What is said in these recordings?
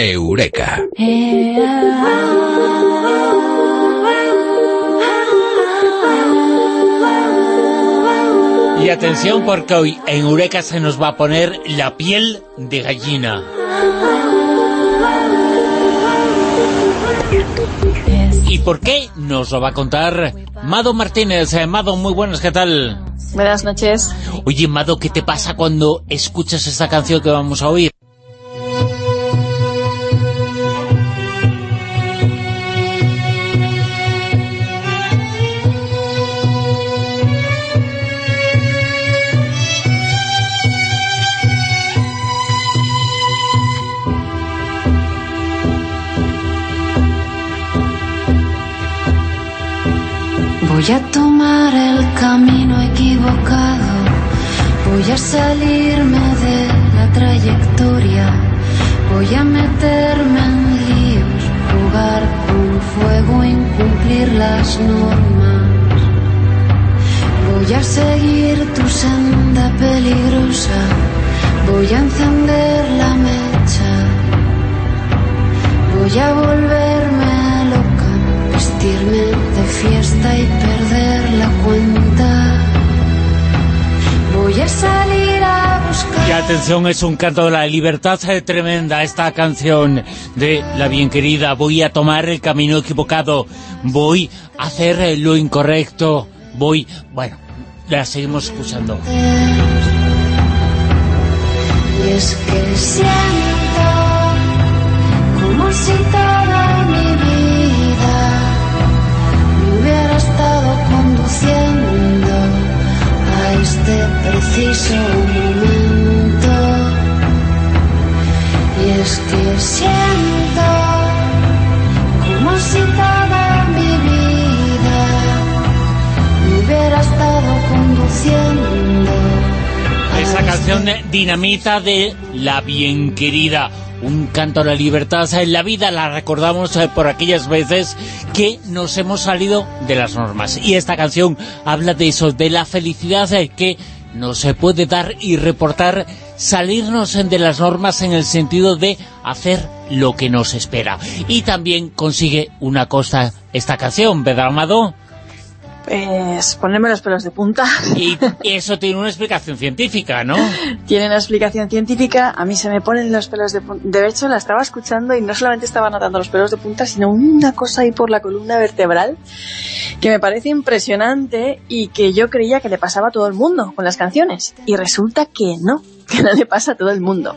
Eureka. Y atención porque hoy en Eureka se nos va a poner la piel de gallina. ¿Y por qué? Nos lo va a contar Mado Martínez. Eh, Mado, muy buenas, ¿qué tal? Buenas noches. Oye, Mado, ¿qué te pasa cuando escuchas esta canción que vamos a oír? Voy a tomar el camino equivocado, voy a salirme de la trayectoria, voy a meterme en líos, jugar con fuego, incumplir las normas. Voy a seguir tu senda peligrosa, voy a encender la mecha, voy a volverme loca, vestirme de fiesta y perder cuenta. Voy a salir a buscar. Y atención, es un canto de la libertad eh, tremenda esta canción de la bien querida. Voy a tomar el camino equivocado, voy a hacer eh, lo incorrecto, voy... Bueno, la seguimos escuchando. Y es que siento como si este preciso momento. Y es que siento como si toda mi vida me hubiera estado conduciendo. Esa canción dinamita de la bien querida. Un canto a la libertad en la vida, la recordamos eh, por aquellas veces que nos hemos salido de las normas. Y esta canción habla de eso, de la felicidad eh, que no se puede dar y reportar salirnos de las normas en el sentido de hacer lo que nos espera. Y también consigue una cosa esta canción, ¿verdad, Amado? Pues ponerme los pelos de punta. Y eso tiene una explicación científica, ¿no? Tiene una explicación científica. A mí se me ponen los pelos de punta. De hecho, la estaba escuchando y no solamente estaba notando los pelos de punta, sino una cosa ahí por la columna vertebral que me parece impresionante y que yo creía que le pasaba a todo el mundo con las canciones. Y resulta que no, que no le pasa a todo el mundo.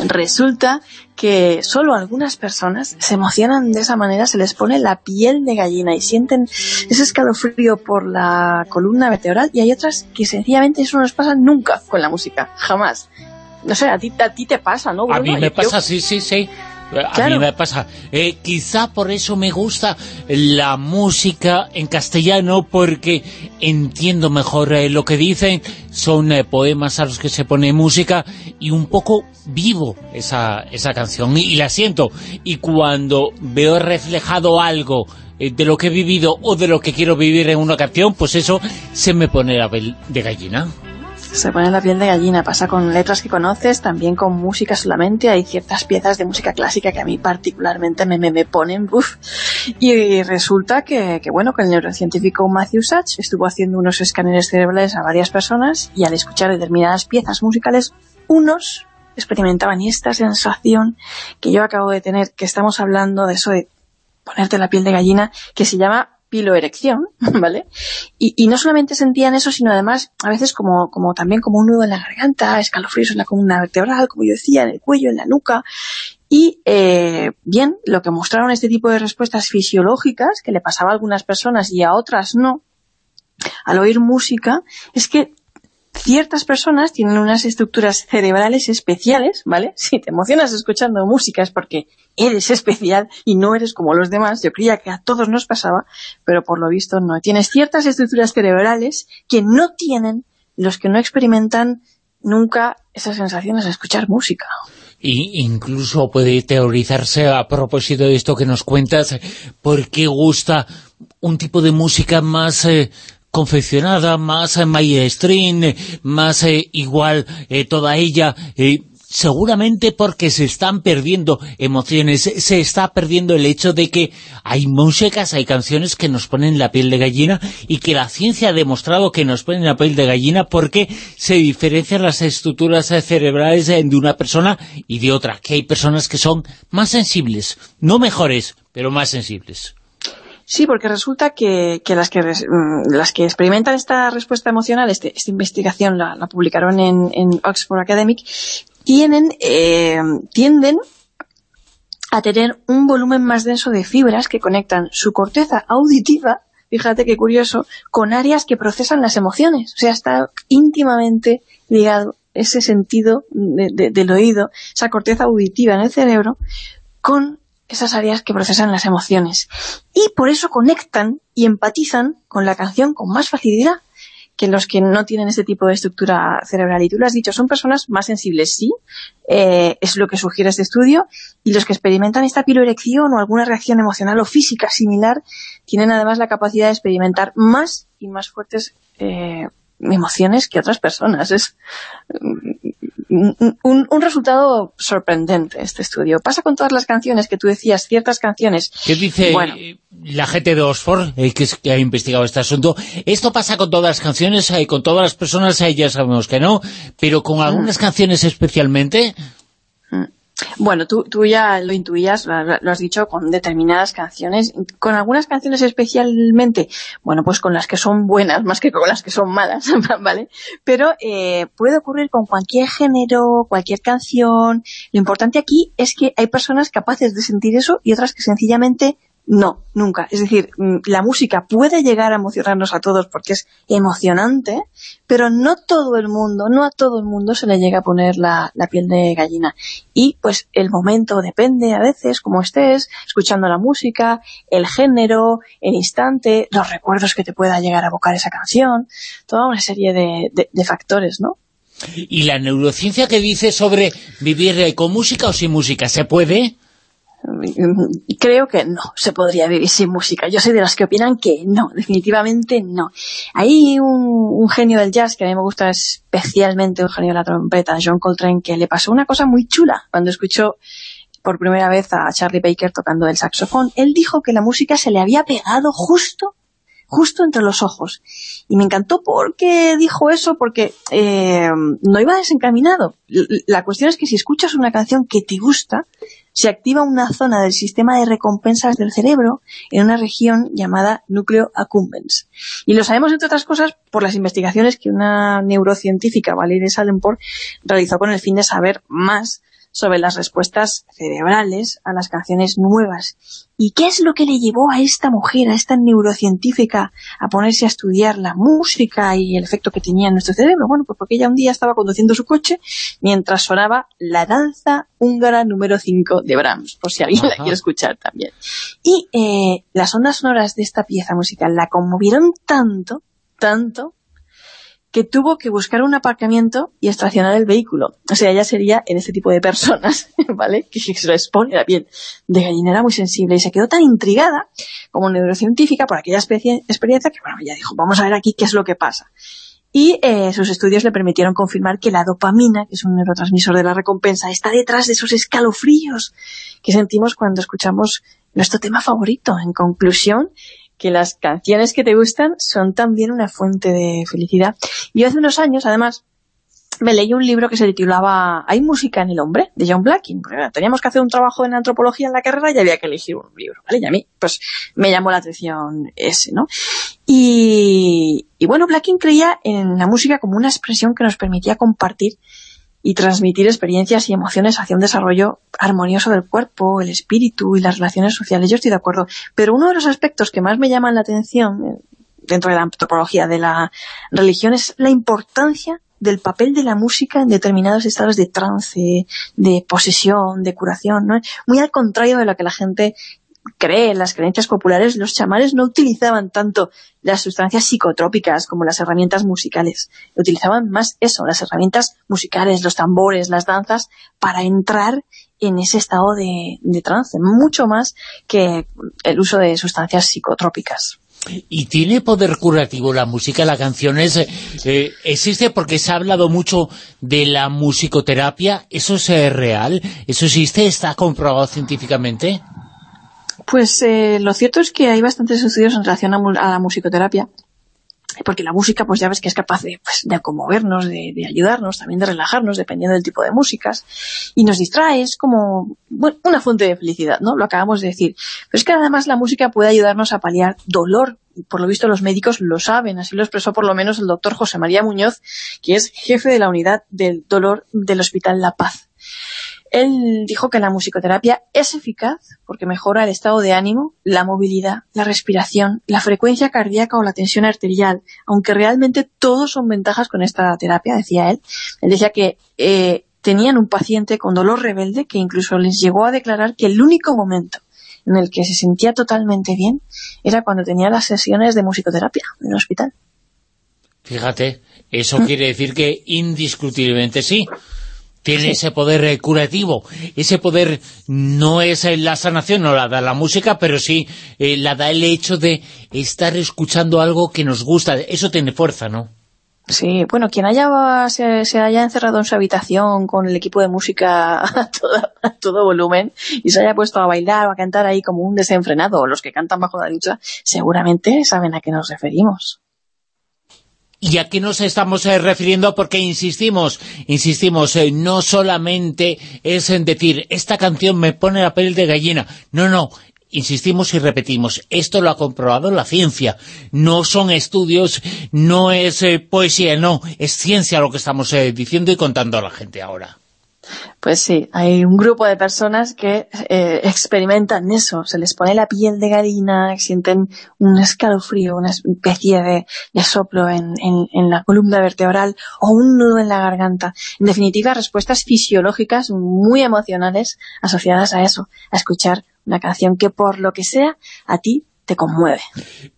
Resulta que solo algunas personas se emocionan de esa manera, se les pone la piel de gallina y sienten ese escalofrío por la columna vertebral y hay otras que sencillamente eso no les pasa nunca con la música, jamás. No sé, a ti, a ti te pasa, ¿no, A mí me Yo- pasa, sí, sí, sí. A Claro. mí me pasa. Eh, quizá por eso me gusta la música en castellano, porque entiendo mejor eh, lo que dicen. Son eh, poemas a los que se pone música y un poco vivo esa, esa canción. Y, y la siento. Y cuando veo reflejado algo eh, de lo que he vivido o de lo que quiero vivir en una canción, pues eso se me pone la de gallina. Se pone la piel de gallina, pasa con letras que conoces, también con música solamente. Hay ciertas piezas de música clásica que a mí particularmente me, me, me ponen. Y resulta que, que, bueno, que el neurocientífico Matthew Sachs estuvo haciendo unos escáneres cerebrales a varias personas y al escuchar determinadas piezas musicales, unos experimentaban esta sensación que yo acabo de tener, que estamos hablando de eso de ponerte la piel de gallina, que se llama piloerección, ¿vale? Y, no solamente sentían eso, sino además a veces como, como también como un nudo en la garganta, escalofríos en la columna vertebral, como yo decía, en el cuello, en la nuca. Y eh, bien, lo que mostraron este tipo de respuestas fisiológicas, que le pasaba a algunas personas y a otras no, al oír música, es que ciertas personas tienen unas estructuras cerebrales especiales, ¿vale? Si te emocionas escuchando música es porque eres especial y no eres como los demás. Yo creía que a todos nos pasaba, pero por lo visto no. Tienes ciertas estructuras cerebrales que no tienen los que no experimentan nunca esas sensaciones de escuchar música. Y incluso puede teorizarse a propósito de esto que nos cuentas, por qué gusta un tipo de música más eh, confeccionada, más eh, mainstream, eh, más eh, igual, toda ella, seguramente porque se están perdiendo emociones, se está perdiendo el hecho de que hay músicas, hay canciones que nos ponen la piel de gallina y que la ciencia ha demostrado que nos ponen la piel de gallina porque se diferencian las estructuras cerebrales de una persona y de otra, que hay personas que son más sensibles, no mejores, pero más sensibles. Sí, porque resulta que, las que mm, las que experimentan esta respuesta emocional, este, esta investigación la, publicaron en, Oxford Academic, tienen, eh, tienden a tener un volumen más denso de fibras que conectan su corteza auditiva, fíjate qué curioso, con áreas que procesan las emociones. O sea, está íntimamente ligado ese sentido del oído, esa corteza auditiva en el cerebro, con esas áreas que procesan las emociones. Y por eso conectan y empatizan con la canción con más facilidad que los que no tienen este tipo de estructura cerebral. Y tú lo has dicho, son personas más sensibles, sí, eh, es lo que sugiere este estudio, y los que experimentan esta piroerección o alguna reacción emocional o física similar tienen además la capacidad de experimentar más y más fuertes eh, emociones que otras personas. Es un, resultado sorprendente este estudio. Pasa con todas las canciones que tú decías, ciertas canciones. ¿Qué dice la gente de Oxford, eh, que, ha investigado este asunto? Esto pasa con todas las canciones, y eh, con todas las personas, eh, ya sabemos que no, pero con algunas mm. canciones especialmente... Mm. Bueno, tú, tú ya lo intuías, lo, has dicho, con determinadas canciones, con algunas canciones especialmente, bueno, pues con las que son buenas, más que con las que son malas, ¿vale? Pero eh, puede ocurrir con cualquier género, cualquier canción, lo importante aquí es que hay personas capaces de sentir eso y otras que sencillamente no, nunca. Es decir, mm, la música puede llegar a emocionarnos a todos porque es emocionante, pero no todo el mundo, no a todo el mundo se le llega a poner la, piel de gallina. Y pues el momento depende a veces, como estés, escuchando la música, el género, el instante, los recuerdos que te pueda llegar a evocar esa canción, toda una serie de, de factores, ¿no? ¿Y la neurociencia que dice sobre vivir con música o sin música? ¿Se puede? Creo que no se podría vivir sin música. Yo soy de las que opinan que no, definitivamente no. Hay un, genio del jazz que a mí me gusta especialmente, un genio de la trompeta, John Coltrane, que le pasó una cosa muy chula cuando escuchó por primera vez a Charlie Baker tocando el saxofón. Él dijo que la música se le había pegado justo justo entre los ojos. Y me encantó porque dijo eso, porque eh, no iba desencaminado. La cuestión es que si escuchas una canción que te gusta, se activa una zona del sistema de recompensas del cerebro en una región llamada núcleo accumbens. Y lo sabemos, entre otras cosas, por las investigaciones que una neurocientífica, Valerie Salenport, realizó con el fin de saber más sobre las respuestas cerebrales a las canciones nuevas. ¿Y qué es lo que le llevó a esta mujer, a esta neurocientífica, a ponerse a estudiar la música y el efecto que tenía en nuestro cerebro? Bueno, pues porque ella un día estaba conduciendo su coche mientras sonaba la danza húngara número 5 de Brahms, por si alguien la quiere escuchar también. Y eh, las ondas sonoras de esta pieza musical la conmovieron tanto, tanto, que tuvo que buscar un aparcamiento y estacionar el vehículo. O sea, ella sería en este tipo de personas, ¿vale? Que se les pone la piel de gallinera muy sensible y se quedó tan intrigada como neurocientífica por aquella experiencia que, bueno, ella dijo, vamos a ver aquí qué es lo que pasa. Y eh, sus estudios le permitieron confirmar que la dopamina, que es un neurotransmisor de la recompensa, está detrás de esos escalofríos que sentimos cuando escuchamos nuestro tema favorito. En conclusión, que las canciones que te gustan son también una fuente de felicidad. Yo hace unos años, además, me leí un libro que se titulaba ¿Hay música en el hombre? de John Blacking. teníamos que hacer un trabajo en antropología en la carrera y había que elegir un libro, ¿vale? Y a mí, pues, me llamó la atención ese, ¿no? Y, y bueno, Blacking creía en la música como una expresión que nos permitía compartir y transmitir experiencias y emociones hacia un desarrollo armonioso del cuerpo, el espíritu y las relaciones sociales. Yo estoy de acuerdo. Pero uno de los aspectos que más me llaman la atención eh, dentro de la antropología de la religión es la importancia del papel de la música en determinados estados de trance, de posesión, de curación, ¿no? Muy al contrario de lo que la gente cree en las creencias populares, los chamanes no utilizaban tanto las sustancias psicotrópicas como las herramientas musicales. Utilizaban más eso, las herramientas musicales, los tambores, las danzas, para entrar en ese estado de, trance, mucho más que el uso de sustancias psicotrópicas. ¿Y tiene poder curativo la música, la canción es, eh, existe porque se ha hablado mucho de la musicoterapia? ¿Eso es eh, real? ¿Eso existe? ¿Está comprobado científicamente? Pues eh, lo cierto es que hay bastantes estudios en relación a, a la musicoterapia porque la música pues ya ves que es capaz de, pues, de conmovernos, de, de, ayudarnos, también de relajarnos, dependiendo del tipo de músicas, y nos distrae, es como una fuente de felicidad, ¿no? Lo acabamos de decir. Pero es que además la música puede ayudarnos a paliar dolor, y por lo visto los médicos lo saben, así lo expresó por lo menos el doctor José María Muñoz, que es jefe de la unidad del dolor del Hospital La Paz. Él dijo que la musicoterapia es eficaz porque mejora el estado de ánimo, la movilidad, la respiración, la frecuencia cardíaca o la tensión arterial, aunque realmente todos son ventajas con esta terapia, decía él. Él decía que eh, tenían un paciente con dolor rebelde que incluso les llegó a declarar que el único momento en el que se sentía totalmente bien era cuando tenía las sesiones de musicoterapia en el hospital. Fíjate, eso quiere decir que indiscutiblemente sí tiene ese poder eh, curativo. Ese poder no es eh, la sanación, no la da la música, pero sí eh, la da el hecho de estar escuchando algo que nos gusta. Eso tiene fuerza, ¿no? Sí, bueno, quien haya se, se, haya encerrado en su habitación con el equipo de música a todo, a todo, volumen y se haya puesto a bailar o a cantar ahí como un desenfrenado, o los que cantan bajo la ducha, seguramente saben a qué nos referimos. ¿Y a qué nos estamos eh, refiriendo? Porque insistimos, insistimos, eh, no solamente es en decir, esta canción me pone la piel de gallina. No, no, insistimos y repetimos, esto lo ha comprobado la ciencia. No son estudios, no es eh, poesía, no, es ciencia lo que estamos diciendo y contando a la gente ahora. Pues sí, hay un grupo de personas que eh, experimentan eso, se les pone la piel de gallina, sienten un escalofrío, una especie de, soplo en, la columna vertebral o un nudo en la garganta. En definitiva, respuestas fisiológicas muy emocionales asociadas a eso, a escuchar una canción que por lo que sea a ti te conmueve.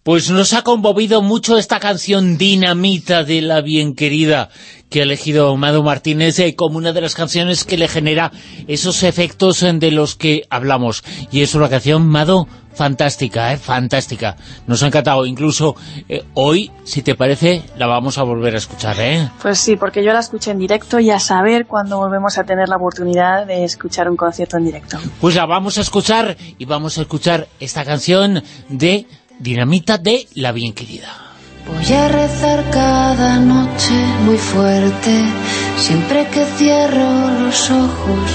Pues nos ha conmovido mucho esta canción Dinamita de la bien querida que ha elegido Mado Martínez eh, como una de las canciones que le genera esos efectos de los que hablamos. Y es una canción, Mado, fantástica, ¿eh? fantástica. Nos ha encantado. Incluso eh, hoy, si te parece, la vamos a volver a escuchar, ¿eh? Pues sí, porque yo la escuché en directo y a saber cuándo volvemos a tener la oportunidad de escuchar un concierto en directo. Pues la vamos a escuchar y vamos a escuchar esta canción de Dinamita de La Bien Querida. Voy a rezar cada noche muy fuerte, siempre que cierro los ojos